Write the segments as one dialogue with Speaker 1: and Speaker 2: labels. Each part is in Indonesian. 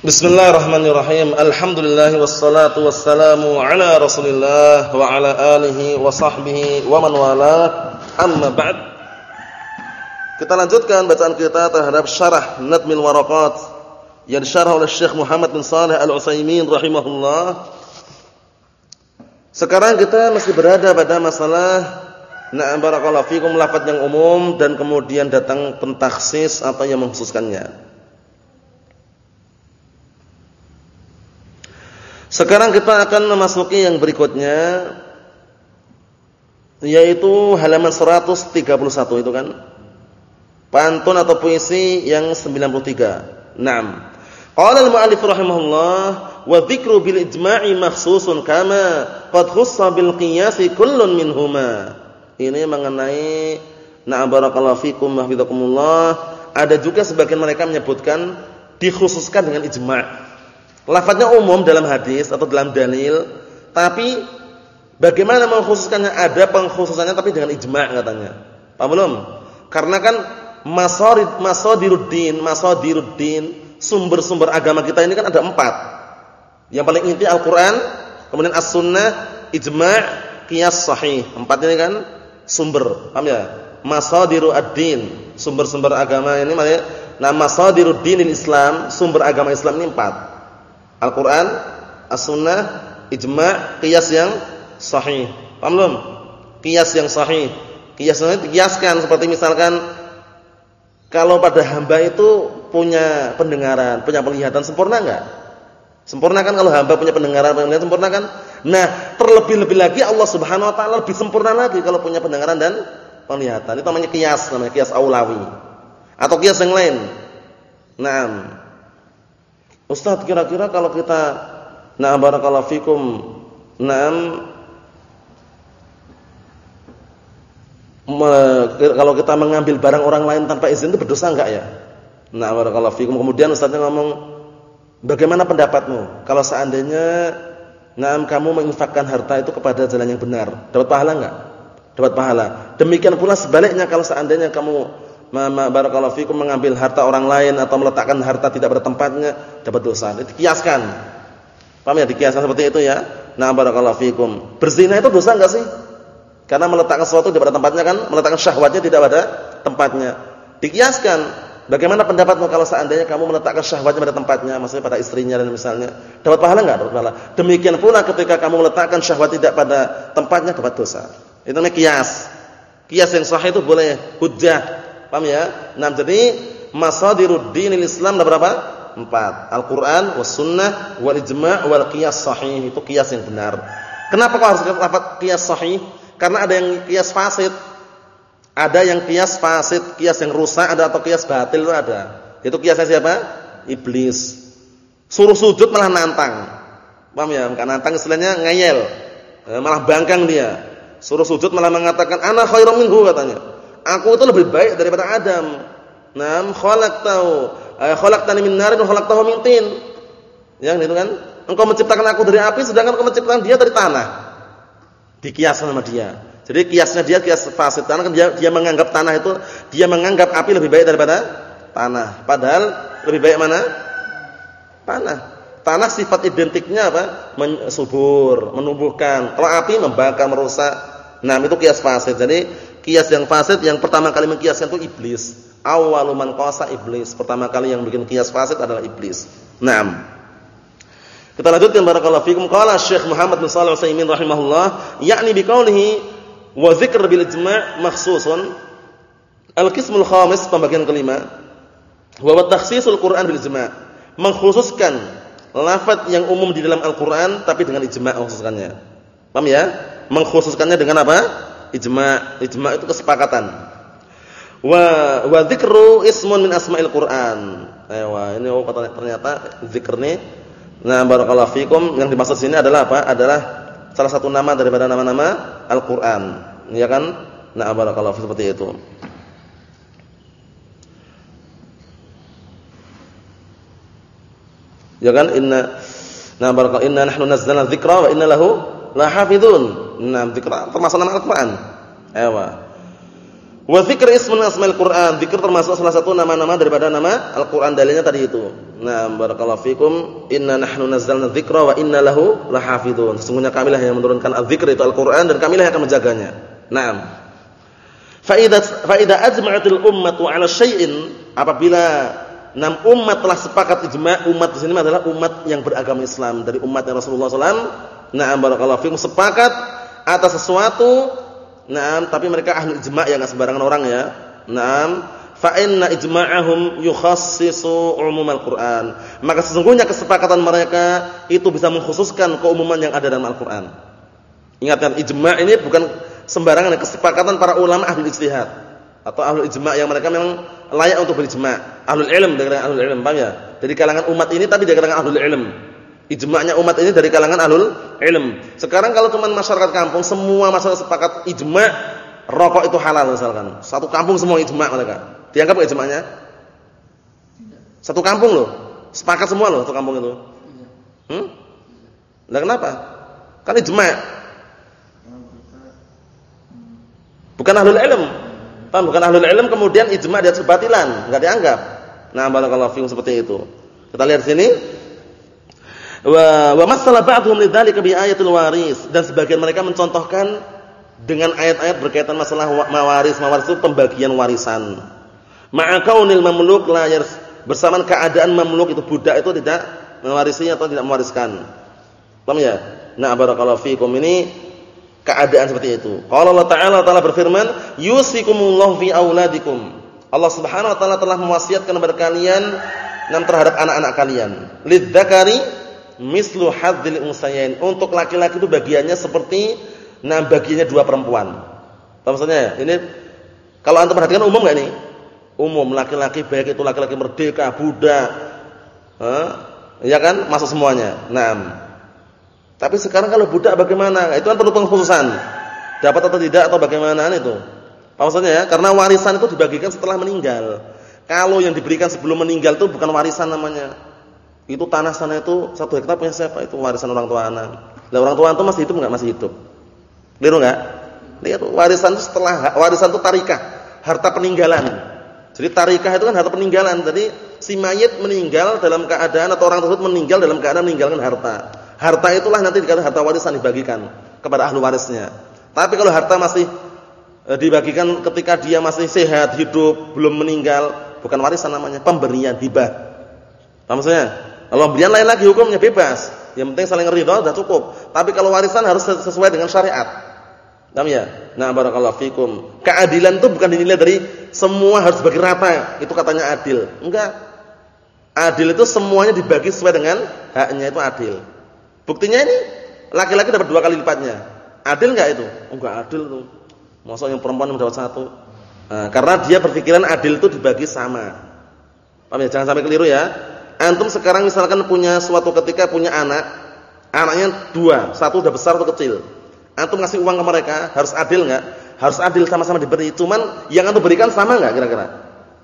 Speaker 1: Bismillahirrahmanirrahim. Alhamdulillah wassalatu wassalamu ala Rasulillah wa ala alihi wa sahbihi wa man wala. Amma ba'd. Kita lanjutkan bacaan kita terhadap syarah Nadmil Waraqat yang disyarah oleh Syekh Muhammad bin Shalih Al-Utsaimin rahimahullah. Sekarang kita masih berada pada masalah na'am barakallahu fikum lafaz yang umum dan kemudian datang pentaksis atau yang mengkhususkannya. Sekarang kita akan memasuki yang berikutnya yaitu halaman 131 itu kan. Pantun atau puisi yang 93. Naam. Qala al-mu'allif rahimahullah wa dzikru bil ijma'i makhsusun kama qad khussa bil qiyasi kullun minhuma. Ini mengenai na'am barakallahu fikum wa Ada juga sebagian mereka menyebutkan dikhususkan dengan ijma'. Lafadznya umum dalam hadis atau dalam dalil, tapi bagaimana mengkhususkannya? Ada pengkhususannya tapi dengan ijma' katanya. Paham belum? Karena kan masarid masadiruddin, masadiruddin, sumber-sumber agama kita ini kan ada empat. Yang paling inti Al-Qur'an, kemudian As-Sunnah, ijma', qiyas sahih. Empat ini kan sumber. Paham ya? Masadiru ad-din, sumber-sumber agama ini maknanya nah masadiruddin Islam, sumber agama Islam ini empat. Al-Quran, As-Sunnah, Ijma' Qiyas yang sahih. Paham belum? Qiyas yang sahih. Qiyas yang dikiaskan seperti misalkan kalau pada hamba itu punya pendengaran, punya penglihatan sempurna enggak? Sempurna kan kalau hamba punya pendengaran, penglihatan sempurna kan? Nah, terlebih-lebih lagi Allah Subhanahu wa taala lebih sempurna lagi kalau punya pendengaran dan penglihatan. Itu namanya qiyas, namanya qiyas aulawi. Atau qiyas yang lain. Naam. Ustaz kira-kira kalau kita nah barakallahu fikum na'am kalau kita mengambil barang orang lain tanpa izin itu berdosa enggak ya? Nah, barakallahu fikum. Kemudian ustaznya ngomong, "Bagaimana pendapatmu kalau seandainya na'am kamu menginfakkan harta itu kepada jalan yang benar, dapat pahala enggak?" Dapat pahala. Demikian pula sebaliknya kalau seandainya kamu barakallahu fikum mengambil harta orang lain atau meletakkan harta tidak pada tempatnya dapat dosa. Itu kiaskan. Paham ya dikiaskan seperti itu ya? Nah barakallahu fikum. Berzina itu dosa enggak sih? Karena meletakkan sesuatu tidak pada tempatnya kan, meletakkan syahwatnya tidak pada tempatnya. Dikiaskan. Bagaimana pendapatmu kalau seandainya kamu meletakkan syahwatnya pada tempatnya, maksudnya pada istrinya dan misalnya, dapat pahala enggak? Dapat pahala. Demikian pula ketika kamu meletakkan syahwat tidak pada tempatnya dapat dosa. Itu namanya kias. Kias yang sahih itu boleh hujjah Paham ya? Nah, jadi masadirud dinil Islam ada berapa? Empat. Al-Qur'an, was sunnah, wal ijma' wal qiyas sahih. Itu qiyas yang benar. Kenapa kok harus lafaz qiyas sahih? Karena ada yang qiyas fasid. Ada yang qiyas fasid, qiyas yang rusak, ada atau qiyas batil itu ada. Itu qiyasnya siapa? Iblis. Suruh sujud malah nantang. Paham ya? Bukan nantang istilahnya ngeyel. Eh, malah bangkang dia. Suruh sujud malah mengatakan ana khairum minhu katanya. Aku itu lebih baik daripada Adam. Nam khalaqtahu, eh, khalaqtani min narin wa khalaqtahu min tin. Yang itu kan? Engkau menciptakan aku dari api sedangkan engkau menciptakan dia dari tanah. Dikiaskan sama dia. Jadi kiasnya dia kias fasid tanah kan dia dia menganggap tanah itu dia menganggap api lebih baik daripada tanah. Padahal lebih baik mana? Tanah. Tanah sifat identiknya apa? Men subur, menumbuhkan. Kalau api membakar, merusak. Nah, itu kias fasid. Jadi kias yang fasid yang pertama kali mengkiaskan itu iblis. Awwalu man qasa iblis. Pertama kali yang bikin kias fasid adalah iblis. Naam. Kita lanjutkan barakallahu fikum. Qala Syekh Muhammad bin Shalih Al-Utsaimin rahimahullah, yakni biqaulihi wa dzikr bil ijma' makhsusun. Al-qismul khamis pembagian kelima. Wa takhsisul Qur'an bil ijma'. Mengkhususkan lafaz yang umum di dalam Al-Qur'an tapi dengan ijma' mengkhususkannya. Paham ya? Mengkhususkannya dengan apa? Ijma' ijma' itu kesepakatan. Wa wa dzikru ismun min asma'il Qur'an. Ewa, ini oh ternyata zikr ini nah barakallahu fikum yang dimaksud sini adalah apa? Adalah salah satu nama daripada nama-nama Al-Qur'an. Ya kan? Nah barakallahu seperti itu. Ya kan? Inna nah barakallahu inna nahnu nazzalna dzikra wa inna lahu la hafizun. Nah, termasuk nama Al-Qur'an. Ewa. Wa dzikr ismun asmaul Qur'an. Dzikir termasuk salah satu nama-nama daripada nama Al-Qur'an dalilnya tadi itu. Nah, barakallahu fikum. Inna nahnu nazzalna dzikra wa inna lahu lahafizun. Sesungguhnya kamilah yang menurunkan al-dzikr itu Al-Qur'an dan kamilah yang akan menjaganya. Naam. Fa idza fa idza ajma'atil ummatu 'ala syai'in apabila enam umat telah sepakat ijma' umat di sini adalah umat yang beragama Islam dari umatnya Rasulullah SAW. Nah, barakallahu fikum sepakat atas sesuatu Naam, tapi mereka ahli ijma' ya enggak sembarangan orang ya. Naam, fa inna ijma'ahum yukhassisu umumal Qur'an. Maka sesungguhnya kesepakatan mereka itu bisa mengkhususkan keumuman yang ada dalam Al-Qur'an. Ingatkan ijma' ini bukan sembarangan kesepakatan para ulama ahli ijtihad atau ahli ijma' yang mereka memang layak untuk berijma'. Ahlul ilm dari kalangan ahlul ilm, paham ya? Dari kalangan umat ini tapi dari kalangan ahlul ilm. Ijma'nya umat ini dari kalangan ahlul ilm. Sekarang kalau cuma masyarakat kampung semua masyarakat sepakat ijma' rokok itu halal misalkan. Satu kampung semua ijma' mereka. Dianggap enggak ijma'nya? Satu kampung loh. Sepakat semua loh satu kampung itu. Hmm? Nah kenapa? Kan ijma'. Bukan ahlul ilm. Paham? Bukan ahlul ilm kemudian ijma' dia sebatilan, enggak dianggap. Nah, barakallahu fiikum seperti itu. Kita lihat sini Wa wa masala ba'dhum lidzalika bi ayatil waris dan sebagian mereka mencontohkan dengan ayat-ayat berkaitan masalah mawaris. Mawaris itu pembagian warisan. Ma'a kaunil mamluk la bersamaan keadaan mamluk itu budak itu tidak mewarisi atau tidak mewariskan. Paham ya? Nah, barakallahu fikum ini keadaan seperti itu. Qala Allah Ta'ala Ta'ala berfirman, "Yusikumullahu fi auladikum." Allah Subhanahu wa taala telah mewasiatkan kepada kalian nam terhadap anak-anak kalian. Lidzakari mislu hadzil unsayain. Untuk laki-laki itu bagiannya seperti nah bagiannya dua perempuan. Apa maksudnya? Ini kalau antum perhatikan umum enggak nih? Umum laki-laki baik itu laki-laki merdeka, budak. Hah? Ya kan? Masuk semuanya. Nah. Tapi sekarang kalau budak bagaimana? Itu kan perlu pengkhususan. Dapat atau tidak atau bagaimana itu? Apa maksudnya ya? Karena warisan itu dibagikan setelah meninggal. Kalau yang diberikan sebelum meninggal itu bukan warisan namanya itu tanah sana itu satu hektar punya siapa? Itu warisan orang tua anak. Lah orang tua itu masih hidup enggak? Masih hidup. Liru enggak? Lihat warisan itu setelah warisan itu tarikah, harta peninggalan. Jadi tarikah itu kan harta peninggalan. Jadi si mayit meninggal dalam keadaan atau orang tersebut meninggal dalam keadaan meninggalkan harta. Harta itulah nanti dikatakan harta warisan dibagikan kepada ahli warisnya. Tapi kalau harta masih e, dibagikan ketika dia masih sehat, hidup, belum meninggal, bukan warisan namanya, pemberian hibah. Paham maksudnya? Kalau pemberian lain lagi hukumnya bebas. Yang penting saling ridha sudah cukup. Tapi kalau warisan harus sesuai dengan syariat. Paham ya? Nah, barakallahu fikum. Keadilan itu bukan dinilai dari semua harus bagi rata. Itu katanya adil. Enggak. Adil itu semuanya dibagi sesuai dengan haknya itu adil. Buktinya ini laki-laki dapat dua kali lipatnya. Adil enggak itu? Enggak adil tuh. Masa yang perempuan dapat satu? Nah, karena dia berpikiran adil itu dibagi sama. Paham ya? Jangan sampai keliru ya. Antum sekarang misalkan punya suatu ketika punya anak, anaknya dua, satu udah besar atau kecil. Antum ngasih uang ke mereka, harus adil enggak? Harus adil sama-sama diberi. Cuman yang antum berikan sama enggak kira-kira?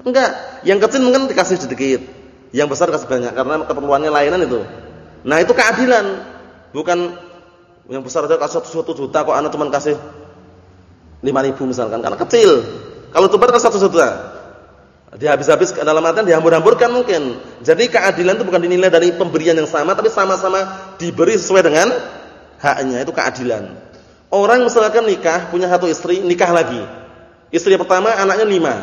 Speaker 1: Enggak. Yang kecil mungkin dikasih sedikit, yang besar kasih banyak karena keperluannya lainan itu. Nah, itu keadilan. Bukan yang besar aja kasih satu juta kok anak cuma kasih lima ribu misalkan karena kecil. Kalau tubar kan satu juta. Dia habis-habis dalam artian dihambur-hamburkan mungkin. Jadi keadilan itu bukan dinilai dari pemberian yang sama tapi sama-sama diberi sesuai dengan haknya itu keadilan. Orang misalkan nikah punya satu istri, nikah lagi. Istri pertama anaknya lima.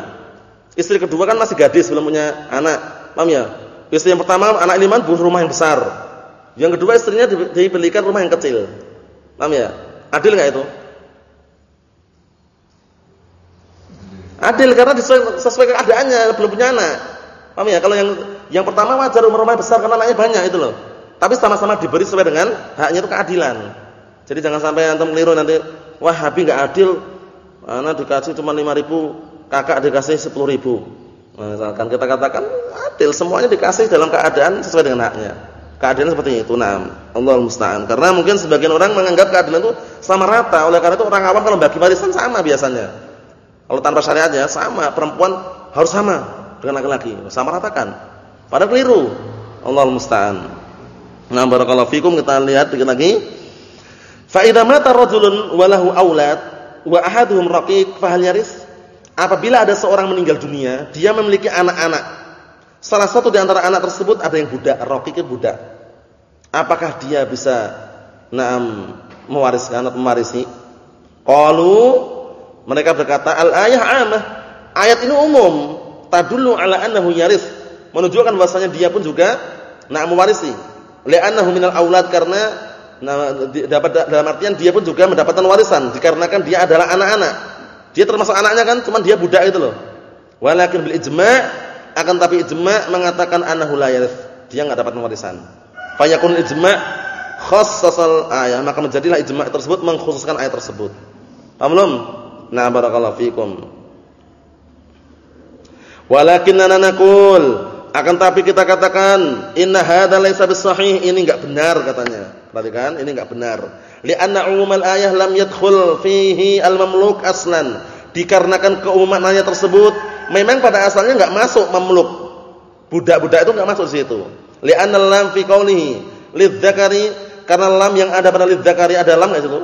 Speaker 1: Istri kedua kan masih gadis belum punya anak. Paham ya? Istri yang pertama anak lima butuh rumah yang besar. Yang kedua istrinya dibelikan rumah yang kecil. Paham ya? Adil enggak itu? Adil karena sesuai, keadaannya, belum punya anak. Paham ya? Kalau yang yang pertama wajar rumah-rumah besar karena anaknya banyak itu loh. Tapi sama-sama diberi sesuai dengan haknya itu keadilan. Jadi jangan sampai antum keliru nanti, wah Habib enggak adil. Anak dikasih cuma 5000, kakak dikasih 10000. Nah, misalkan kita katakan adil, semuanya dikasih dalam keadaan sesuai dengan haknya. Keadilan seperti itu. Nah, Allah musta'an. Karena mungkin sebagian orang menganggap keadilan itu sama rata. Oleh karena itu orang awam kalau bagi warisan sama biasanya. Kalau tanpa syariat ya sama, perempuan harus sama dengan laki-laki, sama ratakan. Padahal keliru. Allah musta'an. Nah, barakallahu fikum kita lihat dikit lagi. Fa idza mata rajulun wa lahu aulad wa ahaduhum raqiq fa hal yaris? apabila ada seorang meninggal dunia, dia memiliki anak-anak. Salah satu di antara anak tersebut ada yang budak, rokiknya budak. Apakah dia bisa naam mewariskan atau mewarisi? Qalu mereka berkata al-ayah amah. Ayat ini umum, tadullu ala annahu yaris. Menunjukkan bahwasanya dia pun juga nak mewarisi. Li'annahu minal aulad karena nah, dapat dalam artian dia pun juga mendapatkan warisan dikarenakan dia adalah anak-anak. Dia termasuk anaknya kan, cuman dia budak itu loh. Walakin bil ijma' akan tapi ijma' mengatakan annahu la yaris. Dia enggak dapat warisan. Fayakun ijma' khassasal ayat, maka menjadilah ijma' tersebut mengkhususkan ayat tersebut. Paham? Nah, barakallahu fikum. Walakinna naqul, akan tapi kita katakan inna hadza laisa bisahih, ini enggak benar katanya. Perhatikan, ini enggak benar. Li'anna umumal ayah lam yadkhul fihi al-mamluk aslan. Dikarenakan keumuman ayat tersebut memang pada asalnya enggak masuk mamluk. Budak-budak itu enggak masuk situ. Li'anna lam fi qawlihi lidzakari karena lam yang ada pada lidzakari ada lam enggak situ?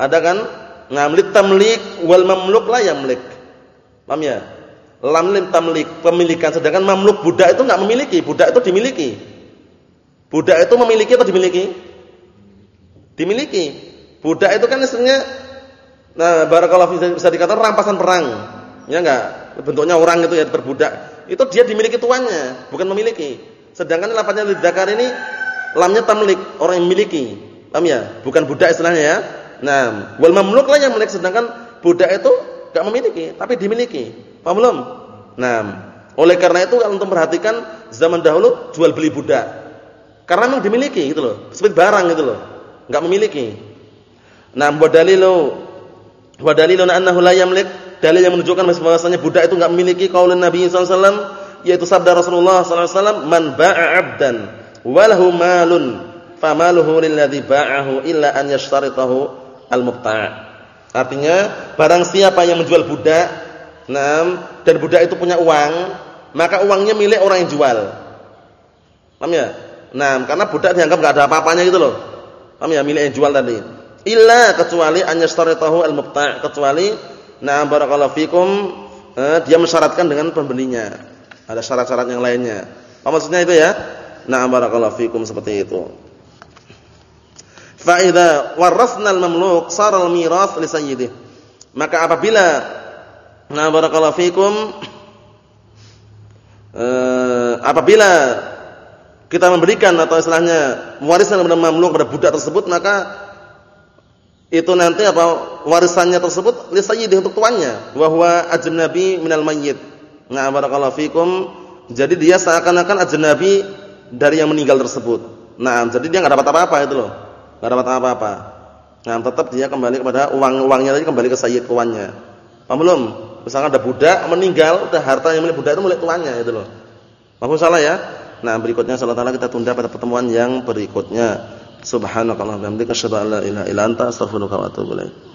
Speaker 1: Ada kan? Ngamlit tamlik wal mamluk la yamlik. Paham ya? Lam lim tamlik pemilikan sedangkan mamluk budak itu enggak memiliki, budak itu dimiliki. Budak itu memiliki atau dimiliki? Dimiliki. Budak itu kan istilahnya nah barakallahu bisa dikatakan rampasan perang. Ya enggak? Bentuknya orang itu ya berbudak. Itu dia dimiliki tuannya, bukan memiliki. Sedangkan lafaznya lidzakar ini lamnya tamlik, orang yang memiliki. Paham ya? Bukan budak istilahnya ya. Nah, wal mamluk lah yang milik sedangkan budak itu enggak memiliki, tapi dimiliki. Paham belum? Nah, oleh karena itu kalau untuk perhatikan zaman dahulu jual beli budak. Karena memang dimiliki gitu loh, seperti barang gitu loh. Enggak memiliki. Nah, wa dalilu wa dalilun annahu la yamlik, dalil yang menunjukkan bahwasanya budak itu enggak memiliki qaulun Nabi sallallahu alaihi wasallam yaitu sabda Rasulullah sallallahu alaihi wasallam, "Man ba'a 'abdan wa lahu malun famaluhu lilladzi ba'ahu illa an yashtaritahu al-mubta'. Artinya barang siapa yang menjual budak, nam dan budak itu punya uang, maka uangnya milik orang yang jual. Paham ya? Nah, karena budak dianggap enggak ada apa-apanya gitu loh. Paham ya? Milik yang jual tadi. Illa kecuali an yashtaritahu al-mubta', kecuali nah barakallahu fikum eh, dia mensyaratkan dengan pembelinya. Ada syarat-syarat yang lainnya. Apa maksudnya itu ya? Nah barakallahu fikum seperti itu. Fa idza warasna al-mamluk sara al-miras li. Maka apabila nah barakallahu fikum eh, apabila kita memberikan atau istilahnya warisan kepada mamluk pada budak tersebut maka itu nanti apa warisannya tersebut li untuk tuannya wa huwa ajnabi minal mayyit. Nah barakallahu fikum jadi dia seakan-akan ajnabi dari yang meninggal tersebut. Nah, jadi dia enggak dapat apa-apa itu loh. Enggak dapat apa-apa. Nah, tetap dia kembali kepada uang-uangnya tadi kembali ke sayyid tuannya. Paham belum? Misalkan ada budak meninggal, udah harta yang milik budak itu milik tuannya itu loh. Paham salah ya? Nah, berikutnya taala kita tunda pada pertemuan yang berikutnya. Subhanakallahumma wa bihamdika asyhadu an la ilaha illa anta astaghfiruka wa atubu ilaik.